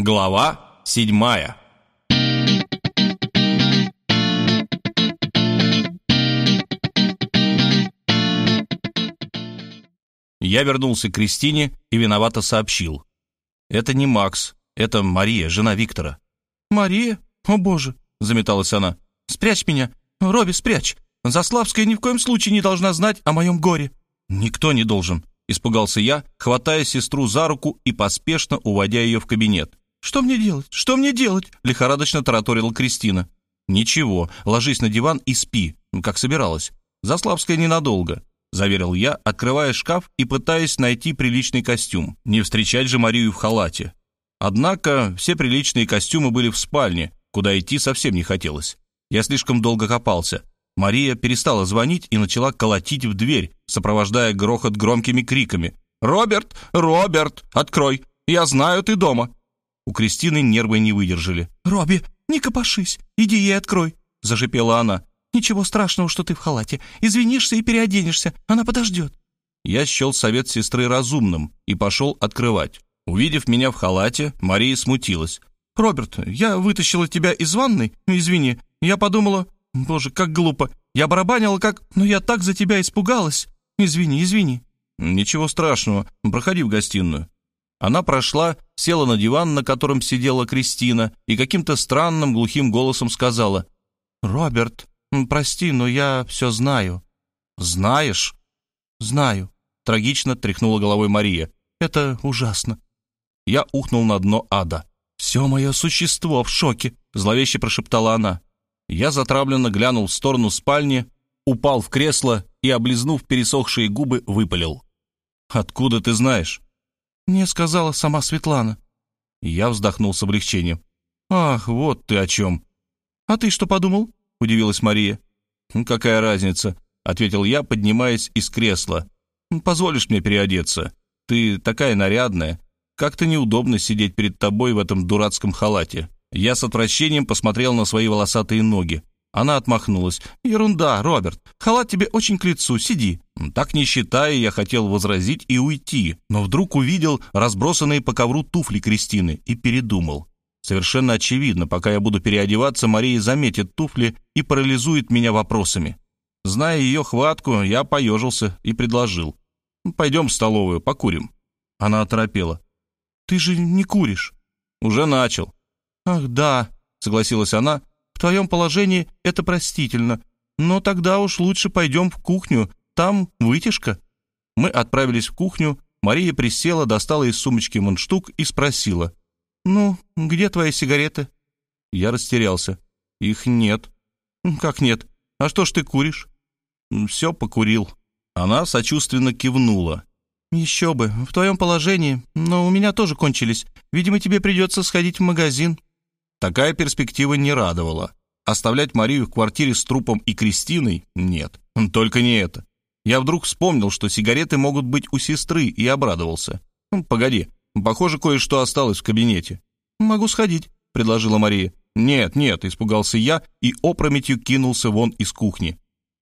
Глава седьмая Я вернулся к Кристине и виновато сообщил. «Это не Макс, это Мария, жена Виктора». «Мария? О, боже!» — заметалась она. «Спрячь меня! Робби, спрячь! Заславская ни в коем случае не должна знать о моем горе!» «Никто не должен!» — испугался я, хватая сестру за руку и поспешно уводя ее в кабинет. «Что мне делать? Что мне делать?» — лихорадочно тараторила Кристина. «Ничего, ложись на диван и спи, как собиралась. Заславская ненадолго. — заверил я, открывая шкаф и пытаясь найти приличный костюм. Не встречать же Марию в халате. Однако все приличные костюмы были в спальне, куда идти совсем не хотелось. Я слишком долго копался. Мария перестала звонить и начала колотить в дверь, сопровождая грохот громкими криками. «Роберт! Роберт! Открой! Я знаю, ты дома!» У Кристины нервы не выдержали. «Робби, не копошись! Иди ей открой!» — зашипела она. «Ничего страшного, что ты в халате. Извинишься и переоденешься. Она подождет». Я счел совет сестры разумным и пошел открывать. Увидев меня в халате, Мария смутилась. «Роберт, я вытащила тебя из ванной. Извини. Я подумала... Боже, как глупо. Я барабанила как... Но я так за тебя испугалась. Извини, извини». «Ничего страшного. Проходи в гостиную». Она прошла, села на диван, на котором сидела Кристина, и каким-то странным глухим голосом сказала. «Роберт, «Прости, но я все знаю». «Знаешь?» «Знаю», — трагично тряхнула головой Мария. «Это ужасно». Я ухнул на дно ада. «Все мое существо в шоке», — зловеще прошептала она. Я затравленно глянул в сторону спальни, упал в кресло и, облизнув пересохшие губы, выпалил. «Откуда ты знаешь?» «Мне сказала сама Светлана». Я вздохнул с облегчением. «Ах, вот ты о чем». «А ты что подумал?» — удивилась Мария. «Какая разница?» — ответил я, поднимаясь из кресла. «Позволишь мне переодеться? Ты такая нарядная. Как-то неудобно сидеть перед тобой в этом дурацком халате». Я с отвращением посмотрел на свои волосатые ноги. Она отмахнулась. «Ерунда, Роберт. Халат тебе очень к лицу. Сиди». Так не считая, я хотел возразить и уйти, но вдруг увидел разбросанные по ковру туфли Кристины и передумал. Совершенно очевидно, пока я буду переодеваться, Мария заметит туфли и парализует меня вопросами. Зная ее хватку, я поежился и предложил. «Пойдем в столовую, покурим». Она оторопела. «Ты же не куришь?» «Уже начал». «Ах, да», — согласилась она, «в твоем положении это простительно. Но тогда уж лучше пойдем в кухню, там вытяжка». Мы отправились в кухню, Мария присела, достала из сумочки мундштук и спросила. «Ну, где твои сигареты?» Я растерялся. «Их нет». «Как нет? А что ж ты куришь?» «Все покурил». Она сочувственно кивнула. «Еще бы, в твоем положении, но у меня тоже кончились. Видимо, тебе придется сходить в магазин». Такая перспектива не радовала. Оставлять Марию в квартире с трупом и Кристиной — нет. Только не это. Я вдруг вспомнил, что сигареты могут быть у сестры, и обрадовался. «Погоди, Похоже, кое-что осталось в кабинете». «Могу сходить», — предложила Мария. «Нет, нет», — испугался я и опрометью кинулся вон из кухни.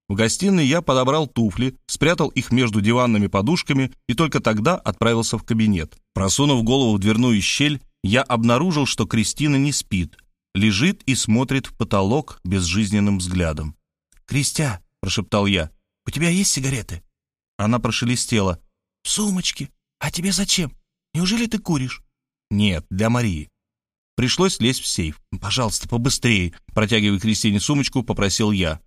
В гостиной я подобрал туфли, спрятал их между диванными подушками и только тогда отправился в кабинет. Просунув голову в дверную щель, я обнаружил, что Кристина не спит, лежит и смотрит в потолок безжизненным взглядом. «Кристя», — прошептал я, — «у тебя есть сигареты?» Она прошелестела. «В сумочке. А тебе зачем?» Неужели ты куришь?» «Нет, для Марии». Пришлось лезть в сейф. «Пожалуйста, побыстрее», — протягивая Кристине сумочку, попросил я.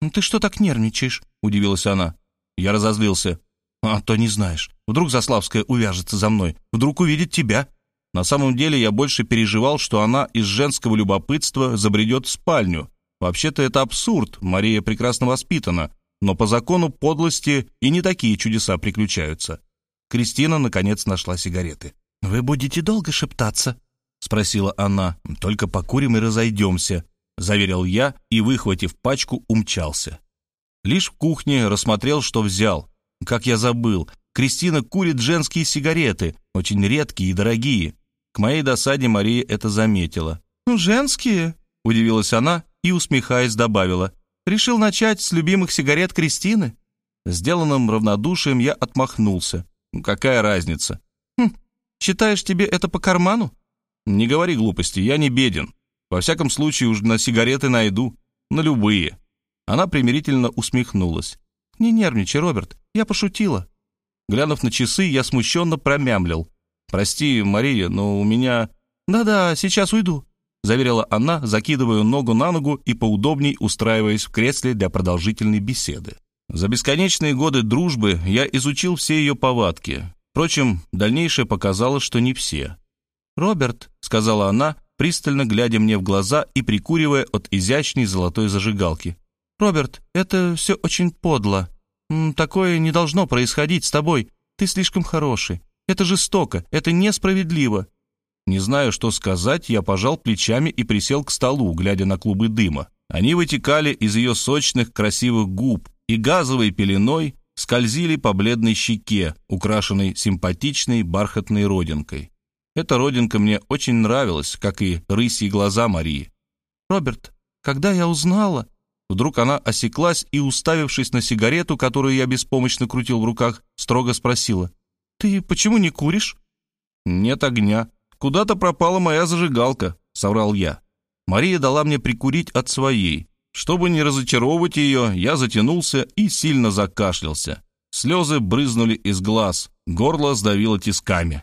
«Ну «Ты что так нервничаешь?» — удивилась она. Я разозлился. «А то не знаешь. Вдруг Заславская увяжется за мной. Вдруг увидит тебя». На самом деле я больше переживал, что она из женского любопытства забредет в спальню. Вообще-то это абсурд, Мария прекрасно воспитана, но по закону подлости и не такие чудеса приключаются. Кристина, наконец, нашла сигареты. «Вы будете долго шептаться?» — спросила она. «Только покурим и разойдемся», — заверил я и, выхватив пачку, умчался. Лишь в кухне рассмотрел, что взял. Как я забыл, Кристина курит женские сигареты, очень редкие и дорогие. К моей досаде Мария это заметила. «Ну, «Женские?» — удивилась она и, усмехаясь, добавила. «Решил начать с любимых сигарет Кристины?» Сделанным равнодушием я отмахнулся. Какая разница? Хм, считаешь, тебе это по карману? Не говори глупости, я не беден. Во всяком случае, уж на сигареты найду. На любые». Она примирительно усмехнулась. «Не нервничай, Роберт, я пошутила». Глянув на часы, я смущенно промямлил. «Прости, Мария, но у меня...» «Да-да, сейчас уйду», — заверила она, закидывая ногу на ногу и поудобней устраиваясь в кресле для продолжительной беседы. За бесконечные годы дружбы я изучил все ее повадки. Впрочем, дальнейшее показало, что не все. «Роберт», — сказала она, пристально глядя мне в глаза и прикуривая от изящной золотой зажигалки. «Роберт, это все очень подло. Такое не должно происходить с тобой. Ты слишком хороший. Это жестоко, это несправедливо. Не знаю, что сказать, я пожал плечами и присел к столу, глядя на клубы дыма. Они вытекали из ее сочных, красивых губ и газовой пеленой скользили по бледной щеке, украшенной симпатичной бархатной родинкой. Эта родинка мне очень нравилась, как и рысьи глаза Марии. «Роберт, когда я узнала...» Вдруг она осеклась и, уставившись на сигарету, которую я беспомощно крутил в руках, строго спросила. «Ты почему не куришь?» «Нет огня», «Куда-то пропала моя зажигалка», — соврал я. Мария дала мне прикурить от своей. Чтобы не разочаровывать ее, я затянулся и сильно закашлялся. Слезы брызнули из глаз, горло сдавило тисками.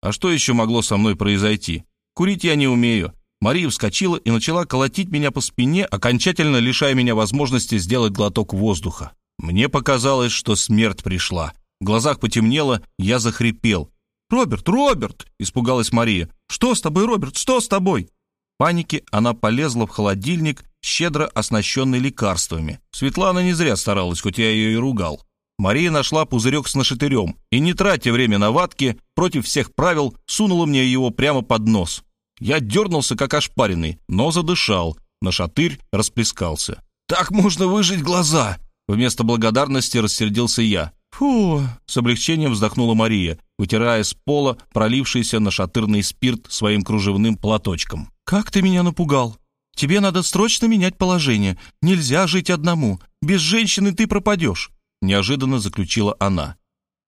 А что еще могло со мной произойти? Курить я не умею. Мария вскочила и начала колотить меня по спине, окончательно лишая меня возможности сделать глоток воздуха. Мне показалось, что смерть пришла. В глазах потемнело, я захрипел. «Роберт, Роберт!» — испугалась Мария. «Что с тобой, Роберт, что с тобой?» В панике она полезла в холодильник, щедро оснащенный лекарствами. Светлана не зря старалась, хоть я ее и ругал. Мария нашла пузырек с нашатырем и, не тратя время на ватки, против всех правил, сунула мне его прямо под нос. Я дернулся, как ошпаренный, но задышал. Нашатырь расплескался. «Так можно выжить глаза!» Вместо благодарности рассердился я. «Фу!» — с облегчением вздохнула Мария, вытирая с пола пролившийся на шатырный спирт своим кружевным платочком. «Как ты меня напугал! Тебе надо срочно менять положение. Нельзя жить одному. Без женщины ты пропадешь!» — неожиданно заключила она.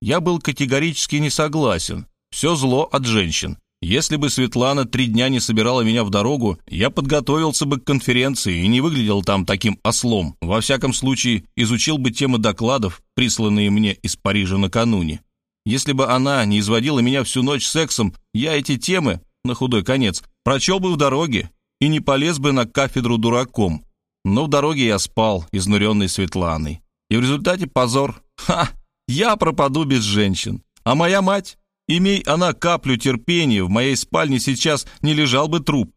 Я был категорически не согласен. Все зло от женщин. Если бы Светлана три дня не собирала меня в дорогу, я подготовился бы к конференции и не выглядел там таким ослом. Во всяком случае, изучил бы темы докладов, присланные мне из Парижа накануне. Если бы она не изводила меня всю ночь сексом, я эти темы, на худой конец, прочел бы в дороге и не полез бы на кафедру дураком. Но в дороге я спал, изнуренный Светланой. И в результате позор. Ха! Я пропаду без женщин. А моя мать? Имей она каплю терпения, в моей спальне сейчас не лежал бы труп.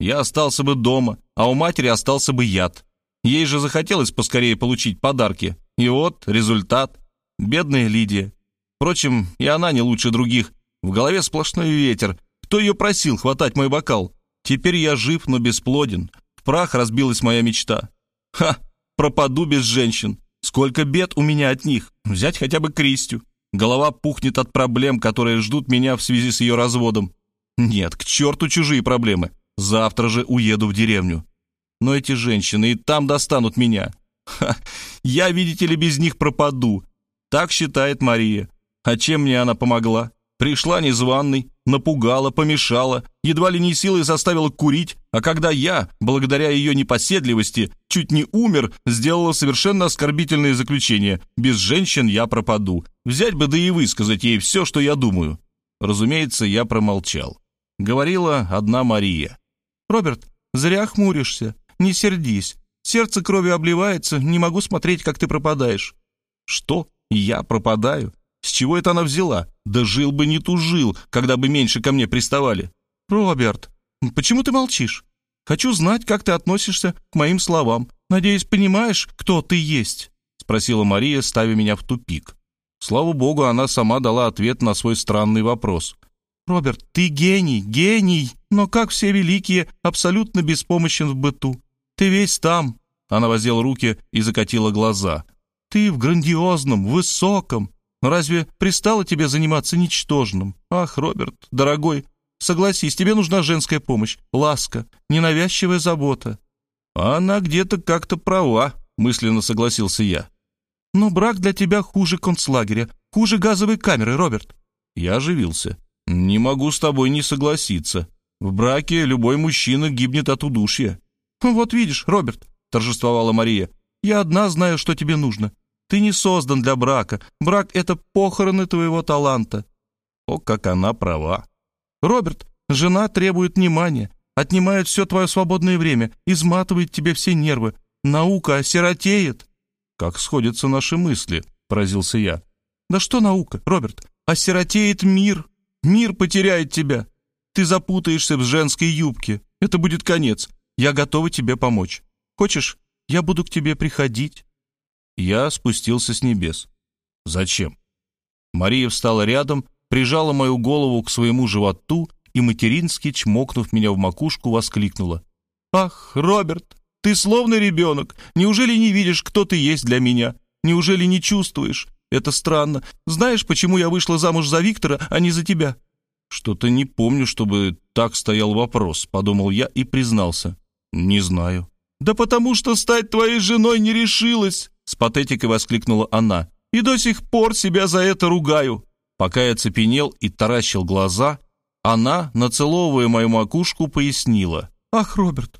Я остался бы дома, а у матери остался бы яд. Ей же захотелось поскорее получить подарки. И вот результат. Бедная Лидия. Впрочем, и она не лучше других. В голове сплошной ветер. Кто ее просил хватать мой бокал? Теперь я жив, но бесплоден. В прах разбилась моя мечта. Ха! Пропаду без женщин. Сколько бед у меня от них. Взять хотя бы Кристю. Голова пухнет от проблем, которые ждут меня в связи с ее разводом. Нет, к черту чужие проблемы. Завтра же уеду в деревню. Но эти женщины и там достанут меня. Ха, я, видите ли, без них пропаду. Так считает Мария. А чем мне она помогла? Пришла незваной, напугала, помешала, едва ли не силой заставила курить, а когда я, благодаря ее непоседливости, чуть не умер, сделала совершенно оскорбительное заключение «без женщин я пропаду». Взять бы да и высказать ей все, что я думаю. Разумеется, я промолчал. Говорила одна Мария. «Роберт, зря хмуришься, не сердись. Сердце кровью обливается, не могу смотреть, как ты пропадаешь». «Что? Я пропадаю? С чего это она взяла? Да жил бы не тужил, когда бы меньше ко мне приставали. Роберт, почему ты молчишь? Хочу знать, как ты относишься к моим словам. Надеюсь, понимаешь, кто ты есть?» Спросила Мария, ставя меня в тупик. Слава богу, она сама дала ответ на свой странный вопрос. «Роберт, ты гений, гений, но как все великие, абсолютно беспомощен в быту. Ты весь там». Она воздела руки и закатила глаза. «Ты в грандиозном, высоком, Разве пристало тебе заниматься ничтожным? Ах, Роберт, дорогой, согласись, тебе нужна женская помощь, ласка, ненавязчивая забота». «Она где-то как-то права», — мысленно согласился я. «Но брак для тебя хуже концлагеря, хуже газовой камеры, Роберт». Я оживился. «Не могу с тобой не согласиться. В браке любой мужчина гибнет от удушья». «Вот видишь, Роберт», — торжествовала Мария, — «я одна знаю, что тебе нужно. Ты не создан для брака. Брак — это похороны твоего таланта». О, как она права. «Роберт, жена требует внимания, отнимает все твое свободное время, изматывает тебе все нервы. Наука осиротеет». «Как сходятся наши мысли», — поразился я. «Да что наука, Роберт? Осиротеет мир. Мир потеряет тебя. Ты запутаешься в женской юбке. Это будет конец. Я готова тебе помочь. Хочешь, я буду к тебе приходить?» Я спустился с небес. «Зачем?» Мария встала рядом, прижала мою голову к своему животу и матерински, чмокнув меня в макушку, воскликнула. «Ах, Роберт, ты словно ребенок. Неужели не видишь, кто ты есть для меня? Неужели не чувствуешь? Это странно. Знаешь, почему я вышла замуж за Виктора, а не за тебя?» «Что-то не помню, чтобы так стоял вопрос», — подумал я и признался. «Не знаю». «Да потому что стать твоей женой не решилась!» — с патетикой воскликнула она. «И до сих пор себя за это ругаю!» Пока я цепенел и таращил глаза, она, нацеловывая мою макушку, пояснила. «Ах, Роберт,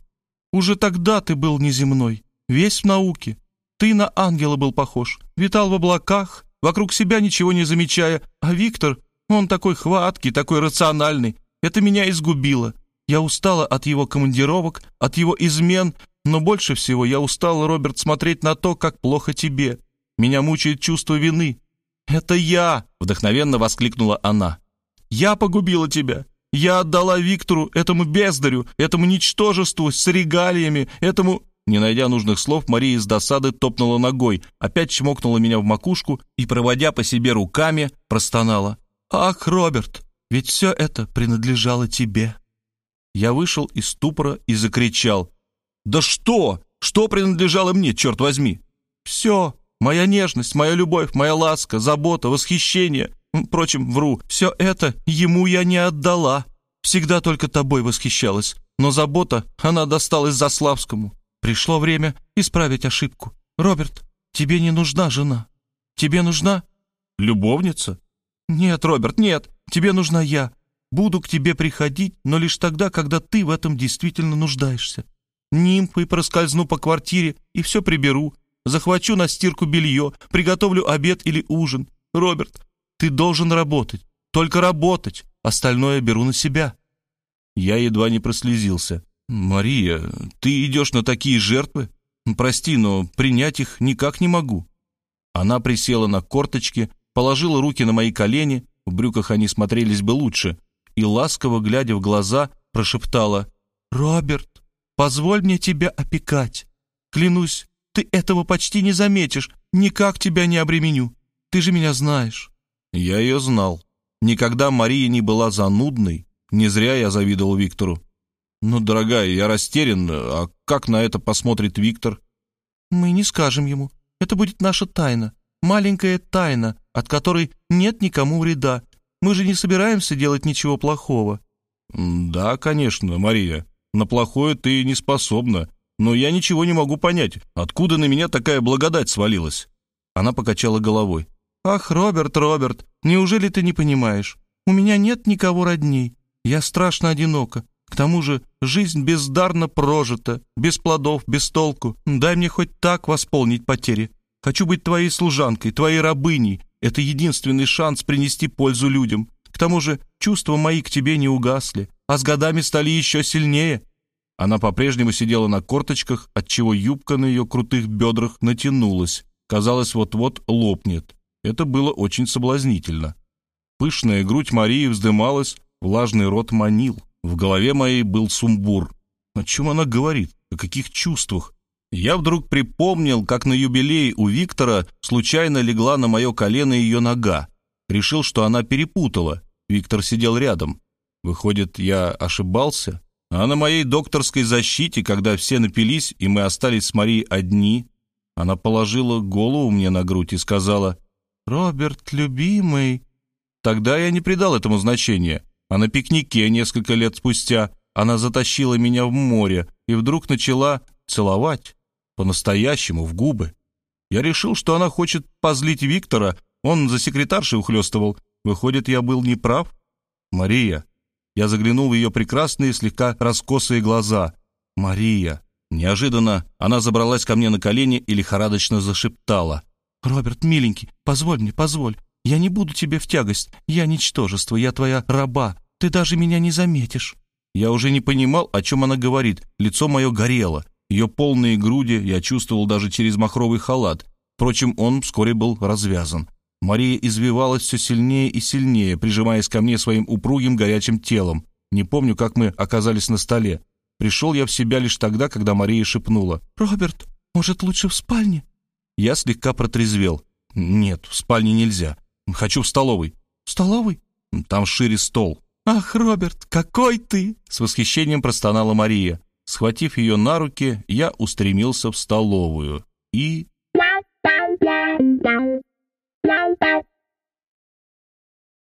уже тогда ты был неземной, весь в науке. Ты на ангела был похож, витал в облаках, вокруг себя ничего не замечая, а Виктор, он такой хваткий, такой рациональный. Это меня изгубило. Я устала от его командировок, от его измен, но больше всего я устала, Роберт, смотреть на то, как плохо тебе. Меня мучает чувство вины. «Это я!» — вдохновенно воскликнула она. «Я погубила тебя. Я отдала Виктору, этому бездарю, этому ничтожеству с регалиями, этому...» Не найдя нужных слов, Мария из досады топнула ногой, опять чмокнула меня в макушку и, проводя по себе руками, простонала. «Ах, Роберт, ведь все это принадлежало тебе!» Я вышел из ступора и закричал. «Да что? Что принадлежало мне, черт возьми?» «Все, Моя нежность, моя любовь, моя ласка, забота, восхищение. Впрочем, вру, все это ему я не отдала. Всегда только тобой восхищалась. Но забота, она досталась Заславскому. Пришло время исправить ошибку. Роберт, тебе не нужна жена. Тебе нужна... Любовница? Нет, Роберт, нет. Тебе нужна я. Буду к тебе приходить, но лишь тогда, когда ты в этом действительно нуждаешься. Нимфой проскользну по квартире и все приберу, Захвачу на стирку белье, приготовлю обед или ужин. Роберт, ты должен работать. Только работать. Остальное беру на себя». Я едва не прослезился. «Мария, ты идешь на такие жертвы? Прости, но принять их никак не могу». Она присела на корточки, положила руки на мои колени, в брюках они смотрелись бы лучше, и, ласково глядя в глаза, прошептала, «Роберт, позволь мне тебя опекать. Клянусь, ты этого почти не заметишь, никак тебя не обременю. Ты же меня знаешь». Я ее знал. Никогда Мария не была занудной. Не зря я завидовал Виктору. «Ну, дорогая, я растерян. А как на это посмотрит Виктор?» «Мы не скажем ему. Это будет наша тайна. Маленькая тайна, от которой нет никому вреда. Мы же не собираемся делать ничего плохого». «Да, конечно, Мария. На плохое ты не способна но я ничего не могу понять, откуда на меня такая благодать свалилась». Она покачала головой. «Ах, Роберт, Роберт, неужели ты не понимаешь? У меня нет никого родней. Я страшно одинока. К тому же жизнь бездарно прожита, без плодов, без толку. Дай мне хоть так восполнить потери. Хочу быть твоей служанкой, твоей рабыней. Это единственный шанс принести пользу людям. К тому же чувства мои к тебе не угасли, а с годами стали еще сильнее. Она по-прежнему сидела на корточках, отчего юбка на ее крутых бедрах натянулась. Казалось, вот-вот лопнет. Это было очень соблазнительно. Пышная грудь Марии вздымалась, влажный рот манил. В голове моей был сумбур. О чем она говорит? О каких чувствах? Я вдруг припомнил, как на юбилее у Виктора случайно легла на мое колено ее нога. Решил, что она перепутала. Виктор сидел рядом. Выходит, я ошибался? А на моей докторской защите, когда все напились, и мы остались с Марией одни, она положила голову мне на грудь и сказала «Роберт, любимый». Тогда я не придал этому значения, а на пикнике несколько лет спустя она затащила меня в море и вдруг начала целовать, по-настоящему, в губы. Я решил, что она хочет позлить Виктора, он за секретаршей ухлёстывал. Выходит, я был неправ? Мария, Я заглянул в ее прекрасные, слегка раскосые глаза. «Мария!» Неожиданно она забралась ко мне на колени и лихорадочно зашептала. «Роберт, миленький, позволь мне, позволь. Я не буду тебе в тягость. Я ничтожество, я твоя раба. Ты даже меня не заметишь». Я уже не понимал, о чем она говорит. Лицо мое горело. Ее полные груди я чувствовал даже через махровый халат. Впрочем, он вскоре был развязан. Мария извивалась все сильнее и сильнее, прижимаясь ко мне своим упругим горячим телом. Не помню, как мы оказались на столе. Пришел я в себя лишь тогда, когда Мария шепнула. «Роберт, может, лучше в спальне?» Я слегка протрезвел. «Нет, в спальне нельзя. Хочу в столовой». «В столовой?» «Там шире стол». «Ах, Роберт, какой ты!» С восхищением простонала Мария. Схватив ее на руки, я устремился в столовую и...